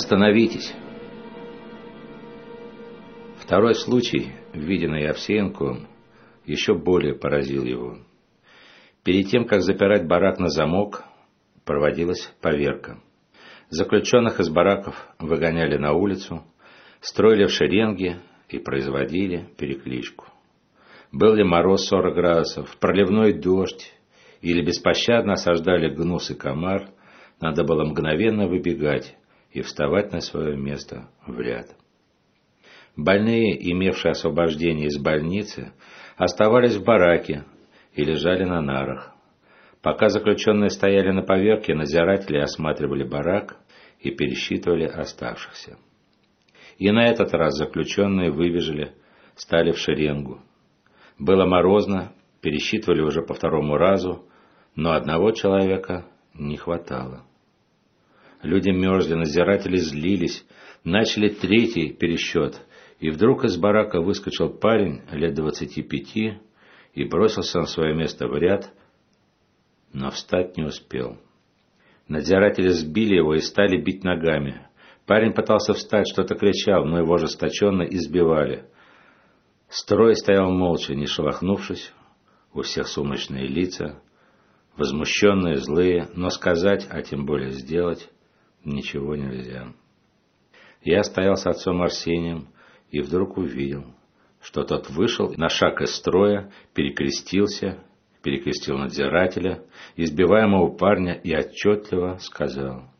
Остановитесь! Второй случай, виденный Овсеенко, еще более поразил его. Перед тем, как запирать барак на замок, проводилась поверка. Заключенных из бараков выгоняли на улицу, строили в шеренги и производили перекличку. Был ли мороз 40 градусов, проливной дождь или беспощадно осаждали гнус и комар, надо было мгновенно выбегать и вставать на свое место в ряд. Больные, имевшие освобождение из больницы, оставались в бараке и лежали на нарах. Пока заключенные стояли на поверке, надзиратели осматривали барак и пересчитывали оставшихся. И на этот раз заключенные выбежали, стали в шеренгу. Было морозно, пересчитывали уже по второму разу, но одного человека не хватало. Люди мерзли, надзиратели злились, начали третий пересчет, и вдруг из барака выскочил парень лет двадцати пяти и бросился на свое место в ряд, но встать не успел. Надзиратели сбили его и стали бить ногами. Парень пытался встать, что-то кричал, но его ожесточенно избивали. Строй стоял молча, не шелохнувшись, у всех сумрачные лица, возмущенные, злые, но сказать, а тем более сделать, ничего нельзя. Я стоял с отцом Арсением и вдруг увидел, что тот вышел на шаг из строя, перекрестился, перекрестил надзирателя, избиваемого парня и отчетливо сказал,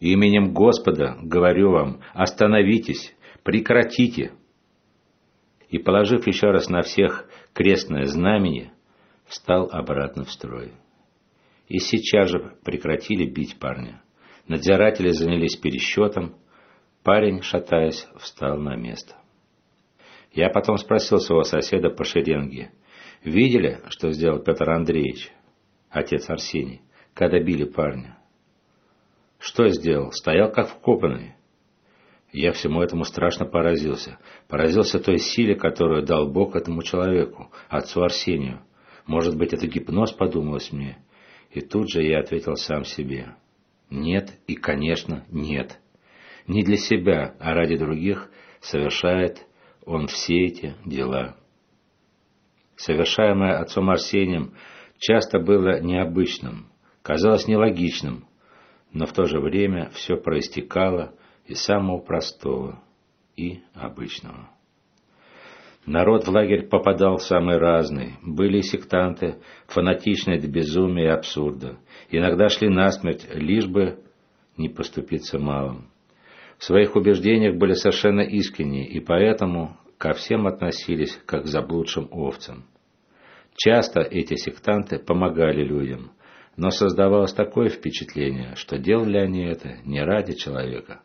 «Именем Господа, говорю вам, остановитесь, прекратите!» И, положив еще раз на всех крестное знамение, встал обратно в строй. И сейчас же прекратили бить парня. Надзиратели занялись пересчетом, парень, шатаясь, встал на место. Я потом спросил своего соседа по шеренге, видели, что сделал Петр Андреевич, отец Арсений, когда били парня? Что сделал? Стоял как вкопанный. Я всему этому страшно поразился. Поразился той силе, которую дал Бог этому человеку, отцу Арсению. Может быть, это гипноз, подумалось мне. И тут же я ответил сам себе. Нет и, конечно, нет. Не для себя, а ради других совершает он все эти дела. Совершаемое отцом Арсением часто было необычным, казалось нелогичным, но в то же время все проистекало из самого простого и обычного. Народ в лагерь попадал самый разный. Были сектанты, фанатичные до безумия и абсурда. Иногда шли насмерть, лишь бы не поступиться малым в своих убеждениях были совершенно искренни и поэтому ко всем относились как к заблудшим овцам. Часто эти сектанты помогали людям, но создавалось такое впечатление, что делали они это не ради человека,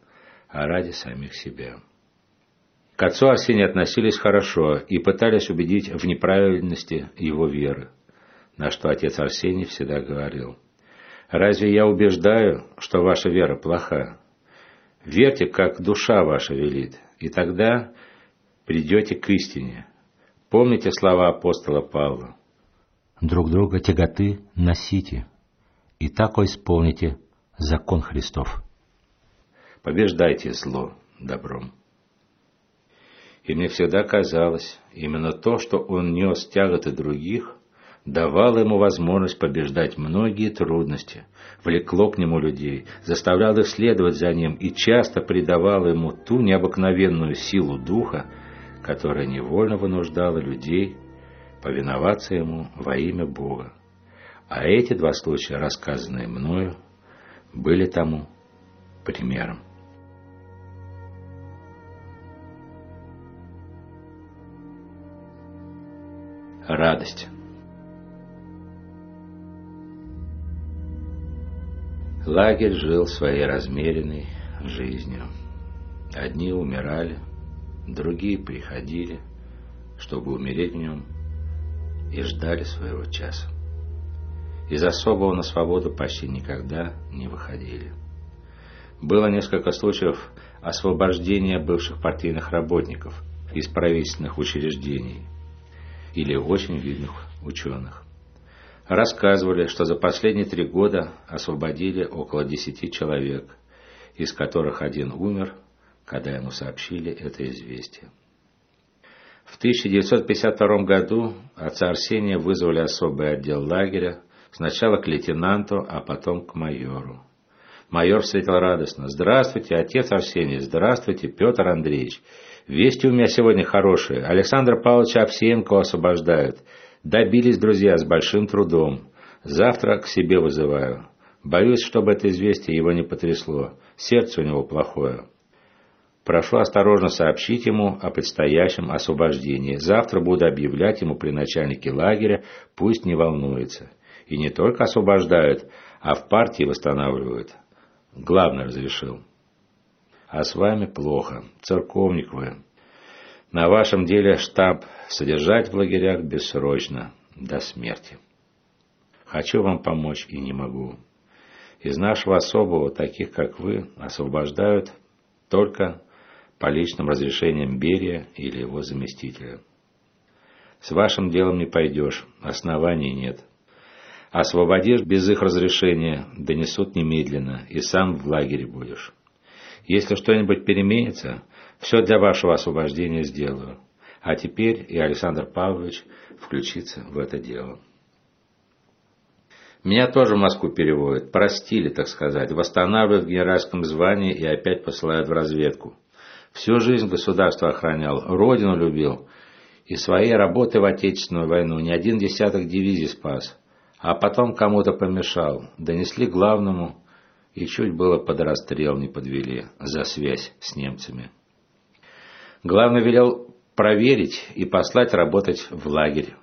а ради самих себя. К отцу Арсения относились хорошо и пытались убедить в неправильности его веры, на что отец Арсений всегда говорил. «Разве я убеждаю, что ваша вера плоха? Верьте, как душа ваша велит, и тогда придете к истине. Помните слова апостола Павла. Друг друга тяготы носите, и так исполните закон Христов. Побеждайте зло добром. И мне всегда казалось, именно то, что он нес тяготы других, давало ему возможность побеждать многие трудности, влекло к нему людей, заставляло их следовать за ним и часто придавало ему ту необыкновенную силу духа, которая невольно вынуждала людей повиноваться ему во имя Бога. А эти два случая, рассказанные мною, были тому примером. Радость. Лагерь жил своей размеренной жизнью. Одни умирали, другие приходили, чтобы умереть в нем, и ждали своего часа. Из особого на свободу почти никогда не выходили. Было несколько случаев освобождения бывших партийных работников из правительственных учреждений или очень видных ученых рассказывали, что за последние три года освободили около десяти человек, из которых один умер, когда ему сообщили это известие. В 1952 году отца Арсения вызвали особый отдел лагеря, сначала к лейтенанту, а потом к майору. Майор встретил радостно. «Здравствуйте, отец Арсений! Здравствуйте, Петр Андреевич! Вести у меня сегодня хорошие. Александр Павлович Овсеенко освобождают. Добились, друзья, с большим трудом. Завтра к себе вызываю. Боюсь, чтобы это известие его не потрясло. Сердце у него плохое. Прошу осторожно сообщить ему о предстоящем освобождении. Завтра буду объявлять ему при начальнике лагеря, пусть не волнуется. И не только освобождают, а в партии восстанавливают. Главное разрешил. А с вами плохо. Церковник вы. На вашем деле штаб содержать в лагерях бессрочно, до смерти. Хочу вам помочь и не могу. Из нашего особого, таких как вы, освобождают только по личным разрешениям Берия или его заместителя. С вашим делом не пойдешь, оснований нет. Освободишь без их разрешения, донесут немедленно, и сам в лагере будешь. Если что-нибудь переменится, все для вашего освобождения сделаю. А теперь и Александр Павлович включится в это дело. Меня тоже в Москву переводят, простили, так сказать, восстанавливают в генеральском звании и опять посылают в разведку. Всю жизнь государство охранял, родину любил, и своей работы в Отечественную войну не один десяток дивизий спас, а потом кому-то помешал, донесли главному, и чуть было под расстрел не подвели за связь с немцами. Главный велел проверить и послать работать в лагерь.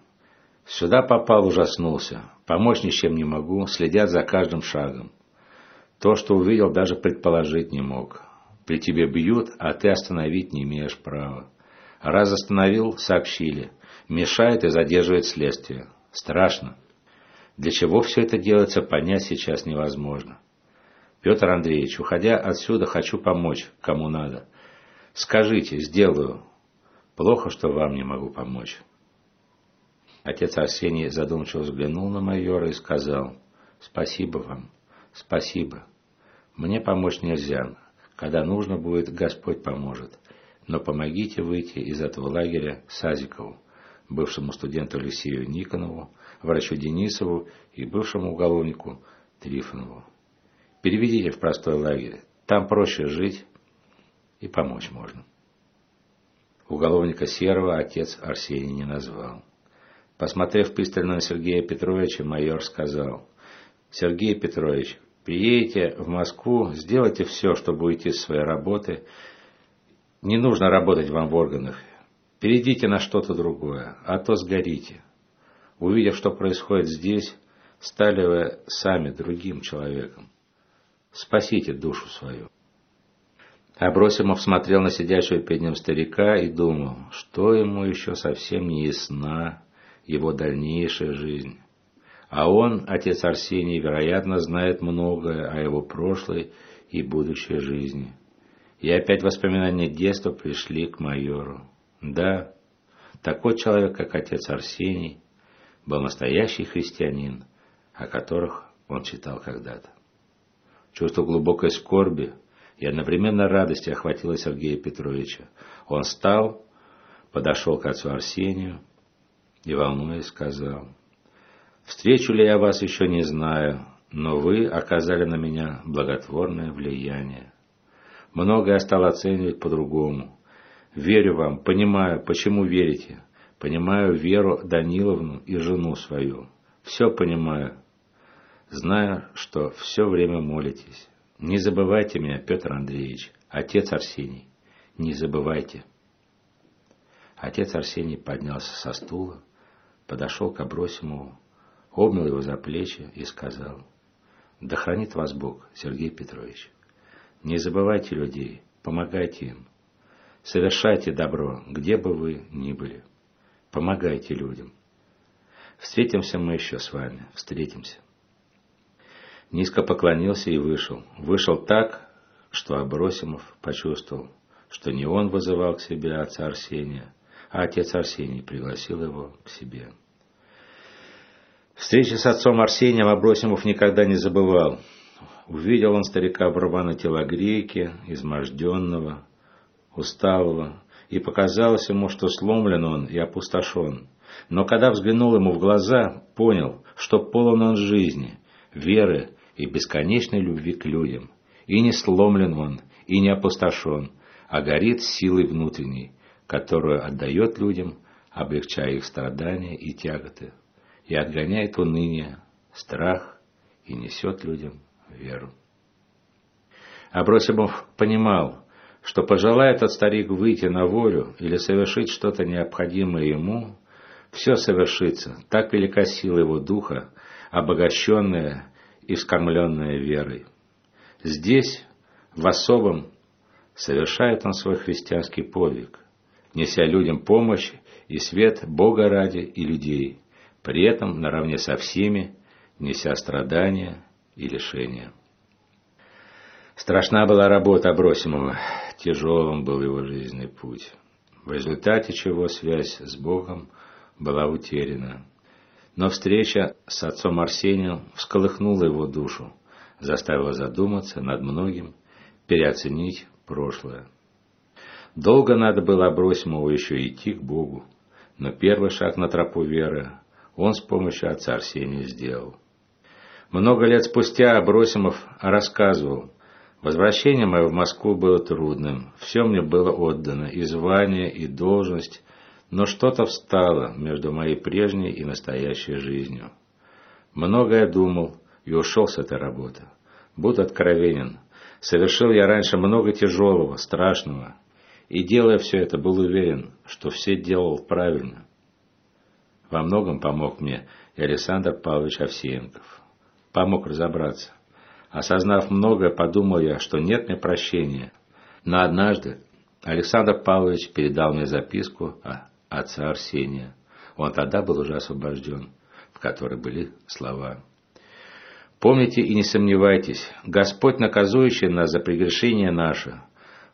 Сюда попал, ужаснулся. Помочь ни с чем не могу, следят за каждым шагом. То, что увидел, даже предположить не мог. При тебе бьют, а ты остановить не имеешь права. Раз остановил, сообщили. Мешает и задерживает следствие. Страшно. Для чего все это делается, понять сейчас невозможно. Петр Андреевич, уходя отсюда, хочу помочь, кому надо. Скажите, сделаю. Плохо, что вам не могу помочь. Отец Арсений задумчиво взглянул на майора и сказал, «Спасибо вам, спасибо. Мне помочь нельзя. Когда нужно будет, Господь поможет. Но помогите выйти из этого лагеря Сазикову, бывшему студенту Алексею Никонову, врачу Денисову и бывшему уголовнику Трифонову. Переведите в простой лагерь. Там проще жить и помочь можно. Уголовника Серого отец Арсений не назвал. Посмотрев пристально на Сергея Петровича, майор сказал, «Сергей Петрович, приедете в Москву, сделайте все, чтобы уйти с своей работы. Не нужно работать вам в органах. Перейдите на что-то другое, а то сгорите. Увидев, что происходит здесь, стали вы сами другим человеком. Спасите душу свою. Абросимов смотрел на сидящего перед ним старика и думал, что ему еще совсем не ясна его дальнейшая жизнь. А он, отец Арсений, вероятно, знает многое о его прошлой и будущей жизни. И опять воспоминания детства пришли к майору. Да, такой человек, как отец Арсений, был настоящий христианин, о которых он читал когда-то. Чувство глубокой скорби и одновременно радости охватило Сергея Петровича. Он встал, подошел к отцу Арсению и, волнуясь, сказал, «Встречу ли я вас еще не знаю, но вы оказали на меня благотворное влияние. Многое я стал оценивать по-другому. Верю вам, понимаю, почему верите. Понимаю Веру Даниловну и жену свою. Все понимаю. Знаю, что все время молитесь. Не забывайте меня, Петр Андреевич, отец Арсений. Не забывайте. Отец Арсений поднялся со стула, подошел к Абросимову, обнял его за плечи и сказал, «Да хранит вас Бог, Сергей Петрович. Не забывайте людей, помогайте им. Совершайте добро, где бы вы ни были». Помогайте людям. Встретимся мы еще с вами. Встретимся. Низко поклонился и вышел. Вышел так, что Абросимов почувствовал, что не он вызывал к себе отца Арсения, а отец Арсений пригласил его к себе. Встречи с отцом Арсением Абросимов никогда не забывал. увидел он старика в рваной телогрейке, изможденного, усталого, и показалось ему, что сломлен он и опустошен. Но когда взглянул ему в глаза, понял, что полон он жизни, веры и бесконечной любви к людям. И не сломлен он, и не опустошен, а горит силой внутренней, которую отдает людям, облегчая их страдания и тяготы, и отгоняет уныние, страх и несет людям веру. Абросимов понимал, что пожелает этот старик выйти на волю или совершить что-то необходимое ему, все совершится, так велика сила его духа, обогащенная и вскормленная верой. Здесь, в особом, совершает он свой христианский подвиг, неся людям помощь и свет Бога ради и людей, при этом наравне со всеми, неся страдания и лишения. Страшна была работа Абросимова, тяжелым был его жизненный путь, в результате чего связь с Богом была утеряна. Но встреча с отцом Арсением всколыхнула его душу, заставила задуматься над многим, переоценить прошлое. Долго надо было Абросимову еще идти к Богу, но первый шаг на тропу веры он с помощью отца Арсения сделал. Много лет спустя Абросимов рассказывал, Возвращение мое в Москву было трудным. Все мне было отдано, и звание, и должность, но что-то встало между моей прежней и настоящей жизнью. Многое думал и ушел с этой работы. Буду откровенен. Совершил я раньше много тяжелого, страшного, и, делая все это, был уверен, что все делал правильно. Во многом помог мне и Александр Павлович Овсеенков. Помог разобраться. Осознав многое, подумал я, что нет мне прощения. Но однажды Александр Павлович передал мне записку отца Арсения. Он тогда был уже освобожден, в которой были слова. «Помните и не сомневайтесь, Господь, наказующий нас за прегрешение наше,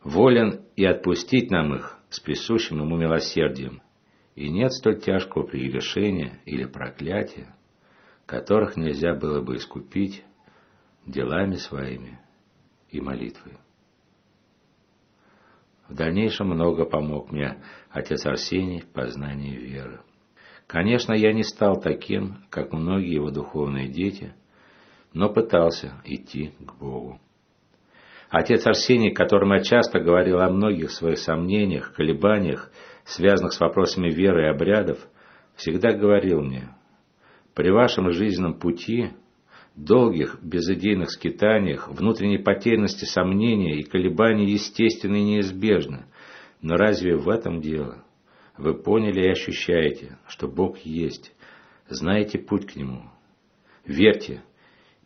волен и отпустить нам их с присущим ему милосердием, и нет столь тяжкого прегрешения или проклятия, которых нельзя было бы искупить делами своими и молитвой. В дальнейшем много помог мне отец Арсений в познании веры. Конечно, я не стал таким, как многие его духовные дети, но пытался идти к Богу. Отец Арсений, которому я часто говорил о многих своих сомнениях, колебаниях, связанных с вопросами веры и обрядов, всегда говорил мне, при вашем жизненном пути долгих безыдейных скитаниях, внутренней потерянности сомнения и колебаний естественны и неизбежны. Но разве в этом дело? Вы поняли и ощущаете, что Бог есть, знаете путь к Нему. Верьте,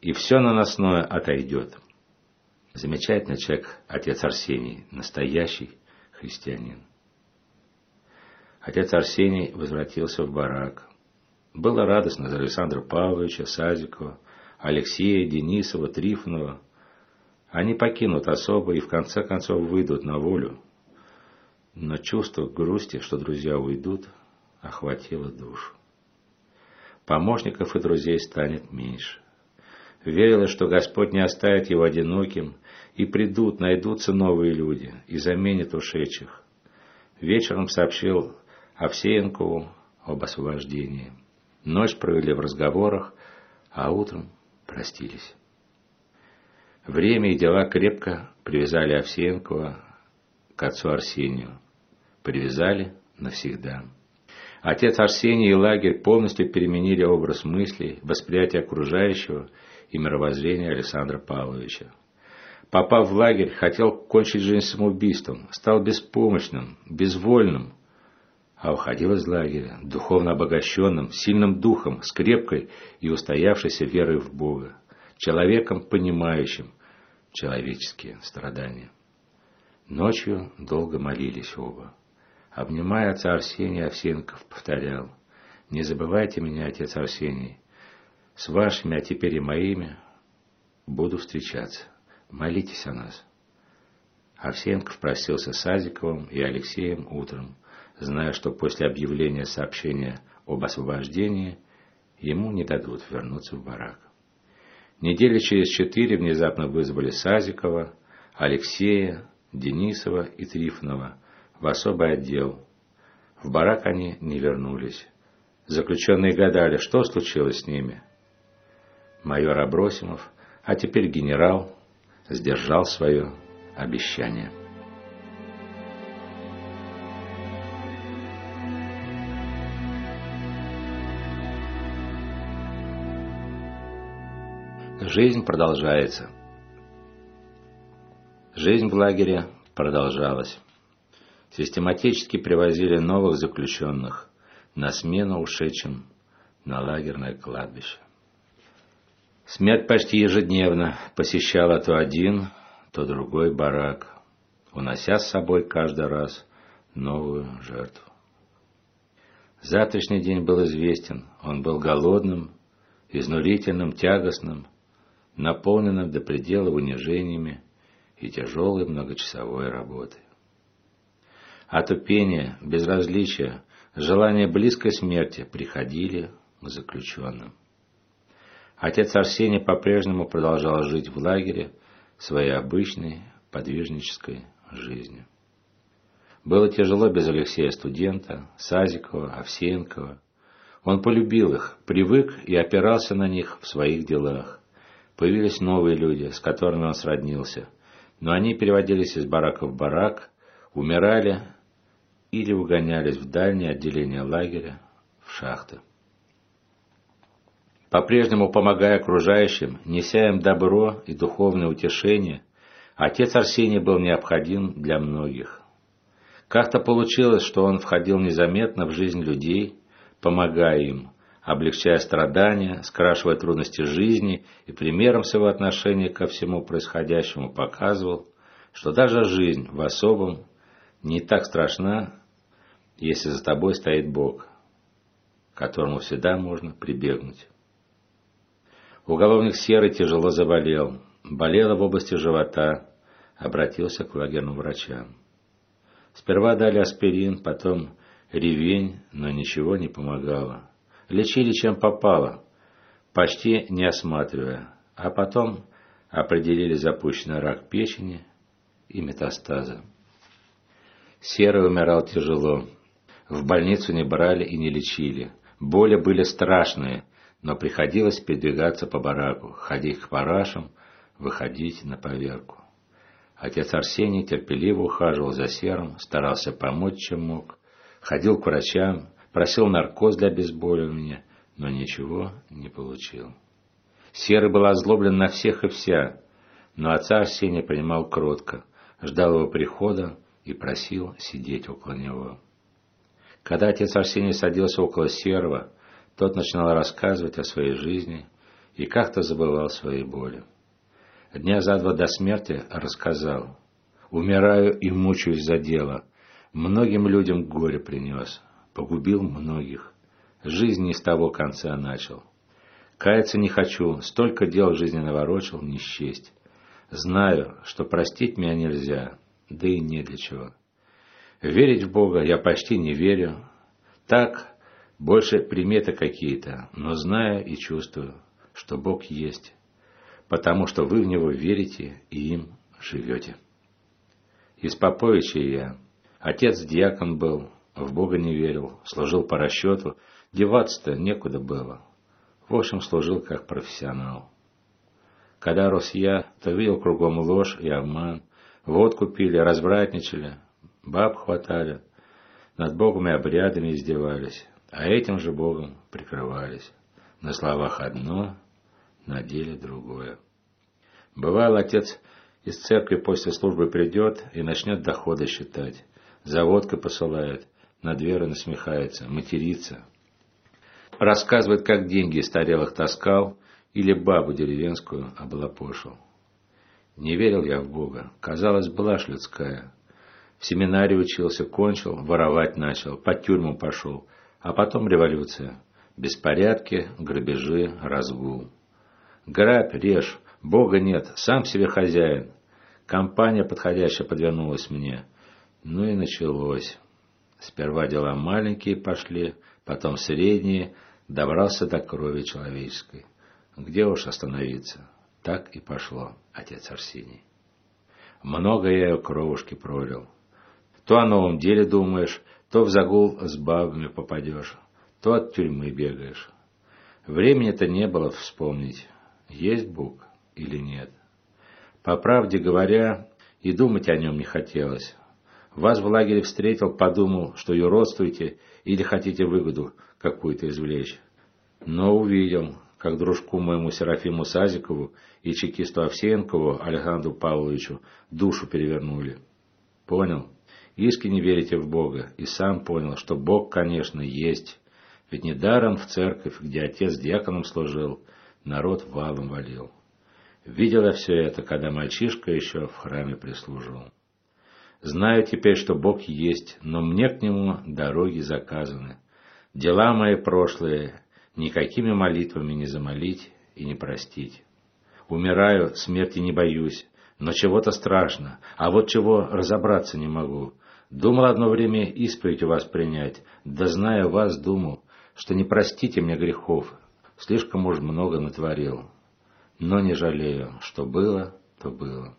и все наносное отойдет. Замечательный человек, отец Арсений, настоящий христианин. Отец Арсений возвратился в барак. Было радостно за Александра Павловича, Сазикова, Алексея, Денисова, Трифонова. Они покинут особо и в конце концов выйдут на волю. Но чувство грусти, что друзья уйдут, охватило душу. Помощников и друзей станет меньше. Верила, что Господь не оставит его одиноким, и придут, найдутся новые люди, и заменят ушедших. Вечером сообщил Овсеенкову об освобождении. Ночь провели в разговорах, а утром простились. Время и дела крепко привязали Овсеенкова к отцу Арсению. Привязали навсегда. Отец Арсений и лагерь полностью переменили образ мыслей, восприятие окружающего и мировоззрения Александра Павловича. Попав в лагерь, хотел кончить жизнь самоубийством, стал беспомощным, безвольным, а уходил из лагеря, духовно обогащенным, сильным духом, с крепкой и устоявшейся верой в Бога, человеком, понимающим человеческие страдания. Ночью долго молились оба. Обнимая отца Арсения, Овсенков повторял, «Не забывайте меня, отец Арсений, с вашими, а теперь и моими, буду встречаться. Молитесь о нас». Овсенков просился с Азиковым и Алексеем утром, зная, что после объявления сообщения об освобождении ему не дадут вернуться в барак. Недели через четыре внезапно вызвали Сазикова, Алексея, Денисова и Трифонова в особый отдел. В барак они не вернулись. Заключенные гадали, что случилось с ними. Майор Абросимов, а теперь генерал, сдержал свое обещание. Жизнь продолжается. Жизнь в лагере продолжалась. Систематически привозили новых заключенных на смену ушедшим на лагерное кладбище. Смерть почти ежедневно посещала то один, то другой барак, унося с собой каждый раз новую жертву. Завтрашний день был известен, он был голодным, изнурительным, тягостным, наполненным до предела унижениями и тяжелой многочасовой работой. Отупение, безразличие, желание близкой смерти приходили к заключенным. Отец Арсений по-прежнему продолжал жить в лагере своей обычной подвижнической жизнью. Было тяжело без Алексея студента, Сазикова, Овсеенкова. Он полюбил их, привык и опирался на них в своих делах. Появились новые люди, с которыми он сроднился, но они переводились из барака в барак, умирали или угонялись в дальнее отделение лагеря, в шахты. По-прежнему помогая окружающим, неся им добро и духовное утешение, отец Арсений был необходим для многих. Как-то получилось, что он входил незаметно в жизнь людей, помогая им, облегчая страдания, скрашивая трудности жизни и примером своего отношения ко всему происходящему показывал, что даже жизнь в особом не так страшна, если за тобой стоит Бог, к которому всегда можно прибегнуть. Уголовник Серый тяжело заболел, болела в области живота, обратился к лагерным врачам. Сперва дали аспирин, потом ревень, но ничего не помогало лечили чем попало, почти не осматривая, а потом определили запущенный рак печени и метастазы. Серый умирал тяжело. В больницу не брали и не лечили. Боли были страшные, но приходилось передвигаться по бараку, ходить к парашам, выходить на поверку. Отец Арсений терпеливо ухаживал за Серым, старался помочь, чем мог, ходил к врачам, Просил наркоз для обезболивания, но ничего не получил. Серый был озлоблен на всех и вся, но отца Арсения принимал кротко, ждал его прихода и просил сидеть около него. Когда отец Арсений садился около Серого, тот начинал рассказывать о своей жизни и как-то забывал свои боли. Дня за два до смерти рассказал. «Умираю и мучаюсь за дело. Многим людям горе принес погубил многих. Жизнь не с того конца начал. Каяться не хочу, столько дел в жизни наворочил, не счесть. Знаю, что простить меня нельзя, да и не для чего. Верить в Бога я почти не верю. Так, больше приметы какие-то, но знаю и чувствую, что Бог есть, потому что вы в Него верите и им живете. Из Поповича я. Отец диакон был, в Бога не верил, служил по расчету, деваться-то некуда было. В общем, служил как профессионал. Когда рос я, то видел кругом ложь и обман, водку пили, разбратничали, баб хватали, над Богом и обрядами издевались, а этим же Богом прикрывались. На словах одно, на деле другое. Бывал отец из церкви после службы придет и начнет доходы считать, за водкой посылает, над Верой насмехается, матерится. Рассказывает, как деньги старелых таскал или бабу деревенскую облапошил. Не верил я в Бога. Казалось, блажь людская. В семинарии учился, кончил, воровать начал, по тюрьмам пошел. А потом революция. Беспорядки, грабежи, разгул. Грабь, режь, Бога нет, сам себе хозяин. Компания подходящая подвернулась мне. Ну и началось. Сперва дела маленькие пошли, потом средние, добрался до крови человеческой. Где уж остановиться? Так и пошло, отец Арсений. Много я ее кровушки пролил. То о новом деле думаешь, то в загул с бабами попадешь, то от тюрьмы бегаешь. Времени-то не было вспомнить, есть Бог или нет. По правде говоря, и думать о нем не хотелось. Вас в лагере встретил, подумал, что ее родствуете или хотите выгоду какую-то извлечь. Но увидел, как дружку моему Серафиму Сазикову и чекисту Овсеенкову Александру Павловичу душу перевернули. Понял? Искренне верите в Бога, и сам понял, что Бог, конечно, есть. Ведь недаром в церковь, где отец диаконом служил, народ валом валил. Видел я все это, когда мальчишка еще в храме прислуживал. Знаю теперь, что Бог есть, но мне к Нему дороги заказаны. Дела мои прошлые никакими молитвами не замолить и не простить. Умираю, смерти не боюсь, но чего-то страшно, а вот чего разобраться не могу. Думал одно время исповедь у вас принять, да зная вас, думал, что не простите мне грехов, слишком уж много натворил. Но не жалею, что было, то было.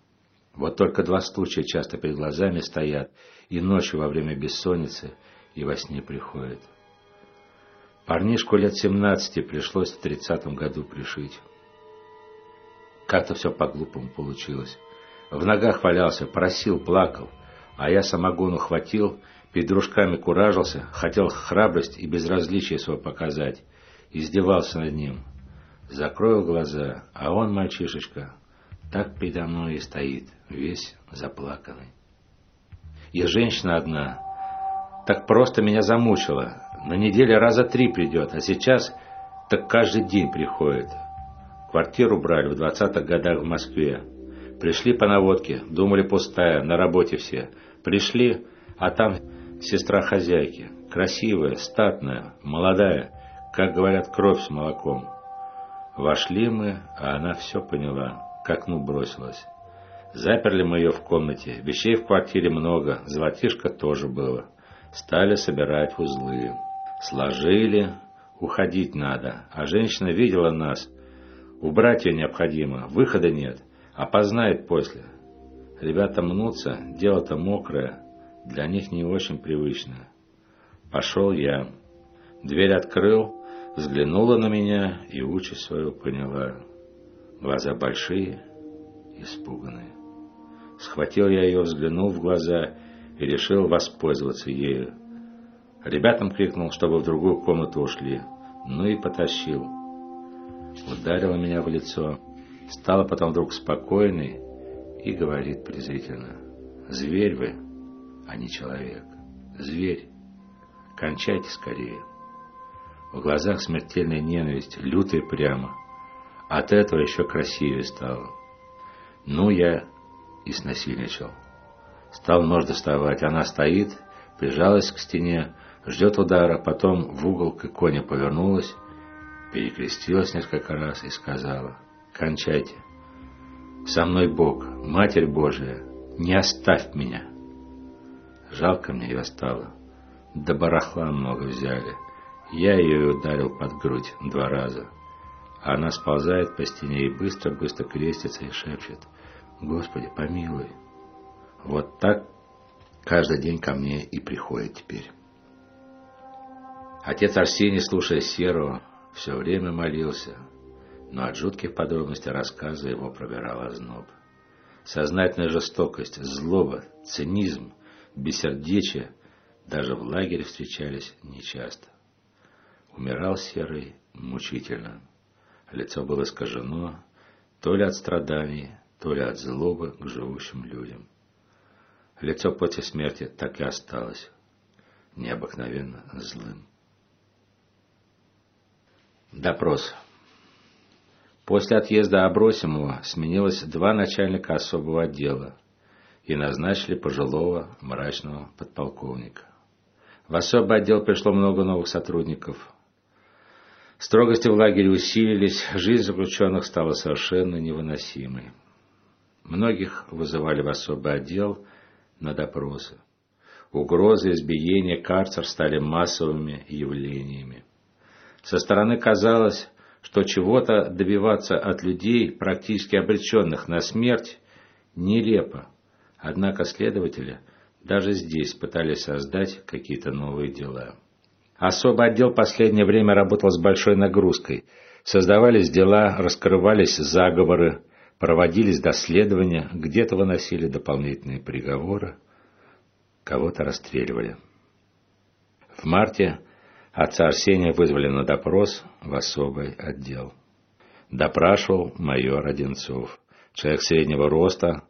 Вот только два случая часто перед глазами стоят, и ночью во время бессонницы, и во сне приходят. Парнишку лет семнадцати пришлось в тридцатом году пришить. Как-то все по-глупому получилось. В ногах валялся, просил, плакал, а я самогону хватил, перед дружками куражился, хотел храбрость и безразличие свое показать, издевался над ним. Закрою глаза, а он, мальчишечка, так передо мной и стоит, весь заплаканный. И женщина одна так просто меня замучила. На неделе раза три придет, а сейчас так каждый день приходит. Квартиру брали в двадцатых годах в Москве. Пришли по наводке, думали пустая, на работе все. Пришли, а там сестра хозяйки. Красивая, статная, молодая, как говорят, кровь с молоком. Вошли мы, а она все поняла к окну бросилась. Заперли мы ее в комнате, вещей в квартире много, золотишко тоже было. Стали собирать узлы. Сложили, уходить надо, а женщина видела нас. Убрать ее необходимо, выхода нет, опознает после. Ребята мнутся, дело-то мокрое, для них не очень привычно. Пошел я. Дверь открыл, взглянула на меня и участь свою поняла. Глаза большие, испуганные. Схватил я ее, взглянул в глаза и решил воспользоваться ею. Ребятам крикнул, чтобы в другую комнату ушли. Ну и потащил. Ударила меня в лицо. Стала потом вдруг спокойной и говорит презрительно. «Зверь вы, а не человек. Зверь. Кончайте скорее». В глазах смертельная ненависть, лютая прямо – от этого еще красивее стало. Ну, я и снасильничал. Стал нож доставать. Она стоит, прижалась к стене, ждет удара, потом в угол к иконе повернулась, перекрестилась несколько раз и сказала, «Кончайте. Со мной Бог, Матерь Божия, не оставь меня». Жалко мне ее стало. До барахла много взяли. Я ее ударил под грудь два раза. Она сползает по стене и быстро-быстро крестится и шепчет «Господи, помилуй». Вот так каждый день ко мне и приходит теперь. Отец Арсений, слушая Серого, все время молился, но от жутких подробностей рассказа его пробирал озноб. Сознательная жестокость, злоба, цинизм, бессердечие даже в лагере встречались нечасто. Умирал Серый мучительно. Лицо было искажено то ли от страданий, то ли от злобы к живущим людям. Лицо после смерти так и осталось необыкновенно злым. Допрос. После отъезда Абросимова сменилось два начальника особого отдела и назначили пожилого мрачного подполковника. В особый отдел пришло много новых сотрудников, Строгости в лагере усилились, жизнь заключенных стала совершенно невыносимой. Многих вызывали в особый отдел на допросы. Угрозы, избиения, карцер стали массовыми явлениями. Со стороны казалось, что чего-то добиваться от людей, практически обреченных на смерть, нелепо. Однако следователи даже здесь пытались создать какие-то новые дела. Особый отдел последнее время работал с большой нагрузкой. Создавались дела, раскрывались заговоры, проводились доследования, где-то выносили дополнительные приговоры, кого-то расстреливали. В марте отца Арсения вызвали на допрос в особый отдел. Допрашивал майор Одинцов, человек среднего роста,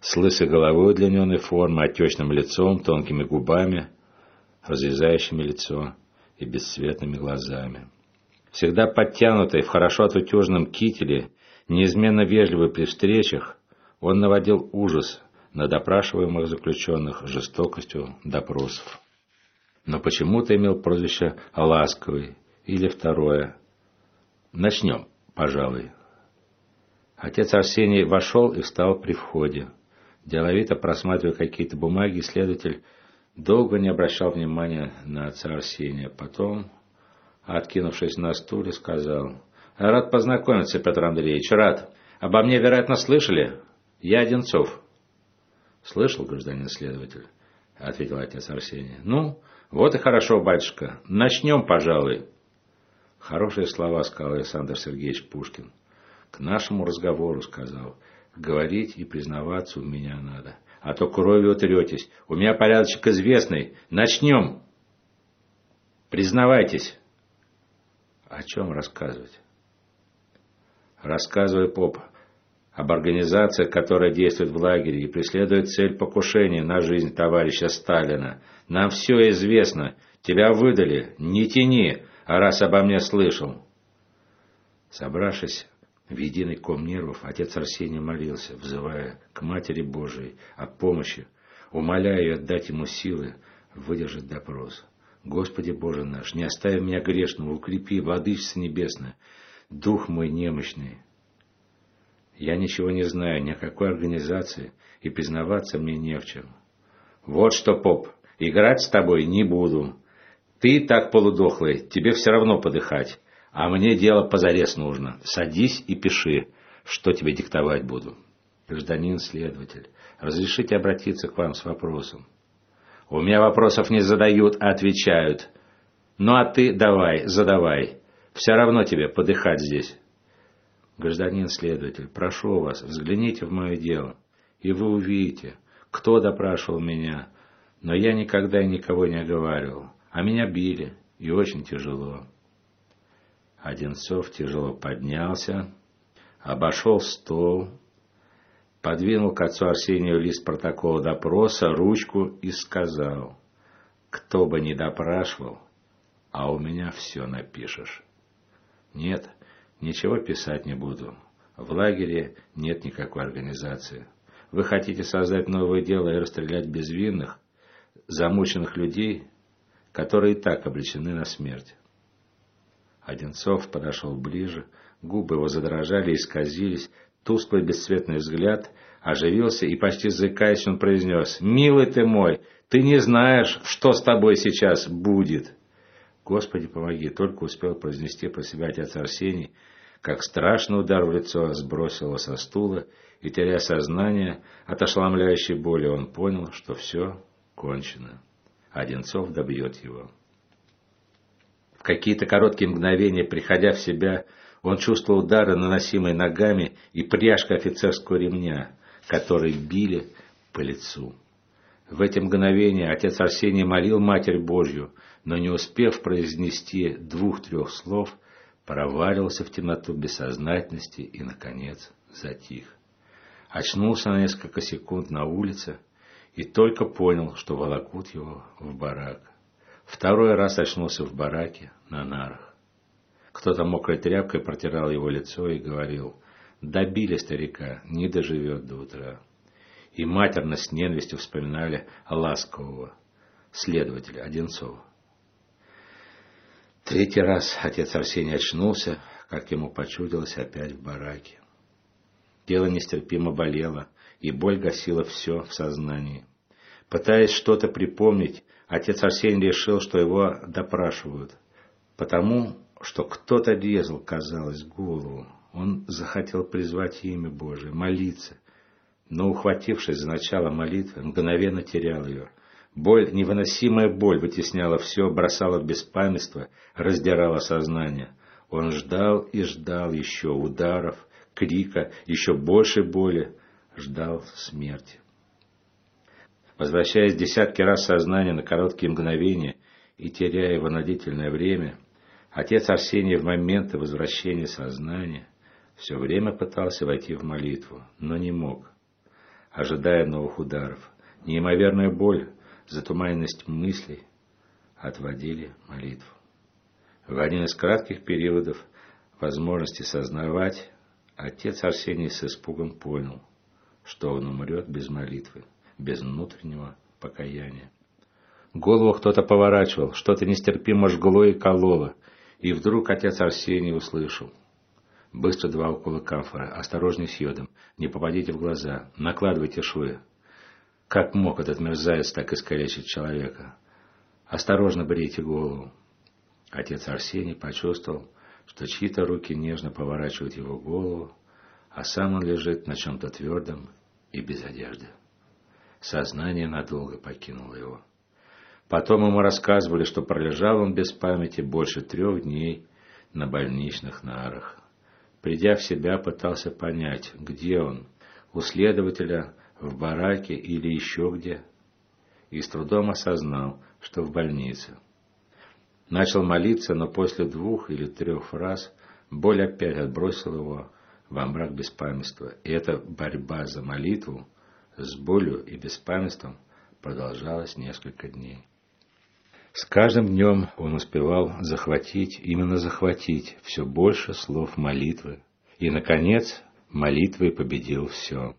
с лысой головой удлиненной формы, отечным лицом, тонкими губами, разрезающими лицо и бесцветными глазами. Всегда подтянутый в хорошо отутюженном кителе, неизменно вежливый при встречах, он наводил ужас на допрашиваемых заключенных жестокостью допросов. Но почему-то имел прозвище «Ласковый» или второе. Начнем, пожалуй. Отец Арсений вошел и встал при входе. Деловито просматривая какие-то бумаги, следователь долго не обращал внимания на отца Арсения. Потом, откинувшись на стуле, сказал, «Рад познакомиться, Петр Андреевич, рад. Обо мне, вероятно, слышали? Я Одинцов». «Слышал, гражданин следователь», — ответил отец Арсений. «Ну, вот и хорошо, батюшка. Начнем, пожалуй». Хорошие слова, сказал Александр Сергеевич Пушкин. К нашему разговору, сказал, говорить и признаваться у меня надо. А то кровью утретесь. У меня порядочек известный. Начнем. Признавайтесь. О чем рассказывать? Рассказывай, поп, об организации, которая действует в лагере и преследует цель покушения на жизнь товарища Сталина. Нам все известно. Тебя выдали. Не тяни, а раз обо мне слышал. Собравшись в единый ком нервов отец Арсений молился, взывая к Матери Божией о помощи, умоляя ее дать ему силы выдержать допрос. Господи Боже наш, не оставь меня грешного, укрепи, Владычица Небесная, Дух мой немощный. Я ничего не знаю ни о какой организации, и признаваться мне не в чем. Вот что, поп, играть с тобой не буду. Ты так полудохлый, тебе все равно подыхать. А мне дело позарез нужно. Садись и пиши, что тебе диктовать буду. Гражданин следователь, разрешите обратиться к вам с вопросом. У меня вопросов не задают, а отвечают. Ну а ты давай, задавай. Все равно тебе подыхать здесь. Гражданин следователь, прошу вас, взгляните в мое дело, и вы увидите, кто допрашивал меня. Но я никогда и никого не оговаривал, а меня били, и очень тяжело. Одинцов тяжело поднялся, обошел стол, подвинул к отцу Арсению лист протокола допроса, ручку и сказал, «Кто бы ни допрашивал, а у меня все напишешь». «Нет, ничего писать не буду. В лагере нет никакой организации. Вы хотите создать новое дело и расстрелять безвинных, замученных людей, которые и так обречены на смерть. Одинцов подошел ближе, губы его задрожали и исказились, тусклый бесцветный взгляд оживился, и почти заикаясь он произнес, «Милый ты мой, ты не знаешь, что с тобой сейчас будет!» «Господи, помоги!» только успел произнести про себя отец Арсений, как страшный удар в лицо сбросил его со стула, и, теряя сознание от ошеломляющей боли, он понял, что все кончено. Одинцов добьет его. В какие-то короткие мгновения, приходя в себя, он чувствовал удары, наносимые ногами, и пряжка офицерского ремня, которые били по лицу. В эти мгновения отец Арсений молил Матерь Божью, но не успев произнести двух-трех слов, провалился в темноту бессознательности и, наконец, затих. Очнулся на несколько секунд на улице и только понял, что волокут его в барак. Второй раз очнулся в бараке на нарах. Кто-то мокрой тряпкой протирал его лицо и говорил, добили старика, не доживет до утра. И матерно с ненавистью вспоминали ласкового следователя Одинцова. Третий раз отец Арсений очнулся, как ему почудилось, опять в бараке. Тело нестерпимо болело, и боль гасила все в сознании. Пытаясь что-то припомнить, отец Арсений решил, что его допрашивают. Потому что кто-то резал, казалось, голову. Он захотел призвать имя Божие, молиться, но, ухватившись за начало молитвы, мгновенно терял ее. Боль, невыносимая боль вытесняла все, бросала в беспамятство, раздирала сознание. Он ждал и ждал еще ударов, крика, еще большей боли, ждал смерти. Возвращаясь десятки раз сознание на короткие мгновения и теряя его на длительное время, отец Арсений в моменты возвращения сознания все время пытался войти в молитву, но не мог, ожидая новых ударов. Неимоверная боль, затуманенность мыслей отводили молитву. В один из кратких периодов возможности сознавать, отец Арсений с испугом понял, что он умрет без молитвы без внутреннего покаяния. Голову кто-то поворачивал, что-то нестерпимо жгло и кололо, и вдруг отец Арсений услышал. Быстро два укола камфора, осторожней с йодом, не попадите в глаза, накладывайте швы. Как мог этот мерзавец так искалечить человека? Осторожно брейте голову. Отец Арсений почувствовал, что чьи-то руки нежно поворачивают его голову, а сам он лежит на чем-то твердом и без одежды сознание надолго покинуло его. Потом ему рассказывали, что пролежал он без памяти больше трех дней на больничных нарах. Придя в себя, пытался понять, где он, у следователя, в бараке или еще где, и с трудом осознал, что в больнице. Начал молиться, но после двух или трех фраз боль опять отбросила его во мрак беспамятства, и эта борьба за молитву с болью и беспамятством продолжалось несколько дней. С каждым днем он успевал захватить, именно захватить, все больше слов молитвы. И, наконец, молитвой победил все.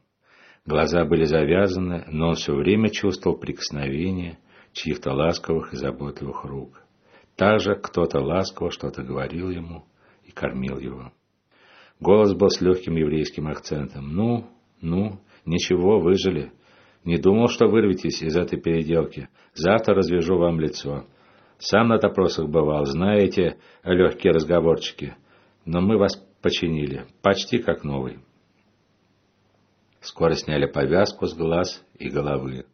Глаза были завязаны, но он все время чувствовал прикосновение чьих-то ласковых и заботливых рук. Также кто-то ласково что-то говорил ему и кормил его. Голос был с легким еврейским акцентом. «Ну, ну, Ничего, выжили. Не думал, что вырветесь из этой переделки. Завтра развяжу вам лицо. Сам на допросах бывал, знаете, легкие разговорчики. Но мы вас починили, почти как новый. Скоро сняли повязку с глаз и головы.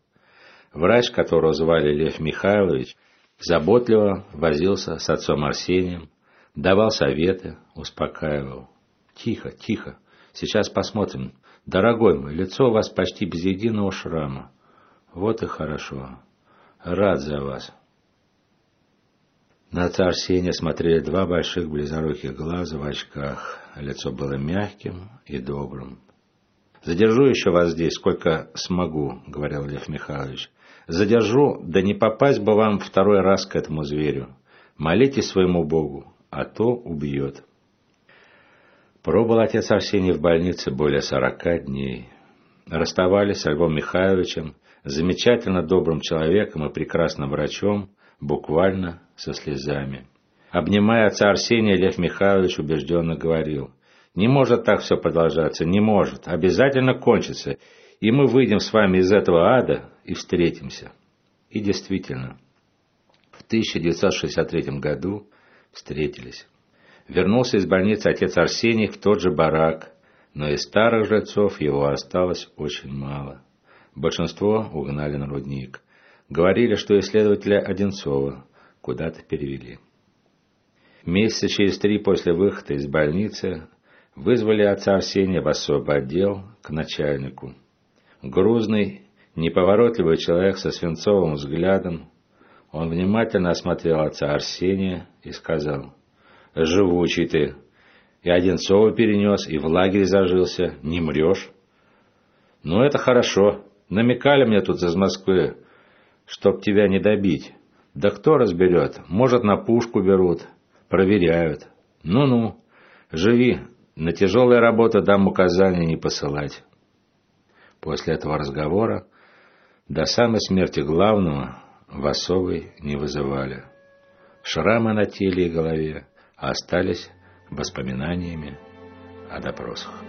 Врач, которого звали Лев Михайлович, заботливо возился с отцом Арсением, давал советы, успокаивал. «Тихо, тихо, сейчас посмотрим, Дорогой мой, лицо у вас почти без единого шрама. Вот и хорошо. Рад за вас. На отца смотрели два больших близоруких глаза в очках. Лицо было мягким и добрым. «Задержу еще вас здесь, сколько смогу», — говорил Лев Михайлович. «Задержу, да не попасть бы вам второй раз к этому зверю. Молитесь своему Богу, а то убьет». Пробыл отец Арсений в больнице более сорока дней. Расставались с Львом Михайловичем, замечательно добрым человеком и прекрасным врачом, буквально со слезами. Обнимая отца Арсения, Лев Михайлович убежденно говорил, «Не может так все продолжаться, не может, обязательно кончится, и мы выйдем с вами из этого ада и встретимся». И действительно, в 1963 году встретились. Вернулся из больницы отец Арсений в тот же барак, но из старых жрецов его осталось очень мало. Большинство угнали на рудник. Говорили, что исследователя Одинцова куда-то перевели. Месяца через три после выхода из больницы вызвали отца Арсения в особый отдел к начальнику. Грузный, неповоротливый человек со свинцовым взглядом, он внимательно осмотрел отца Арсения и сказал – Живучий ты. И Одинцова перенес, и в лагере зажился. Не мрешь? Ну, это хорошо. Намекали мне тут из Москвы, чтоб тебя не добить. Да кто разберет? Может, на пушку берут. Проверяют. Ну-ну, живи. На тяжелые работы дам указания не посылать. После этого разговора до самой смерти главного в особый не вызывали. Шрамы на теле и голове остались воспоминаниями о допросах.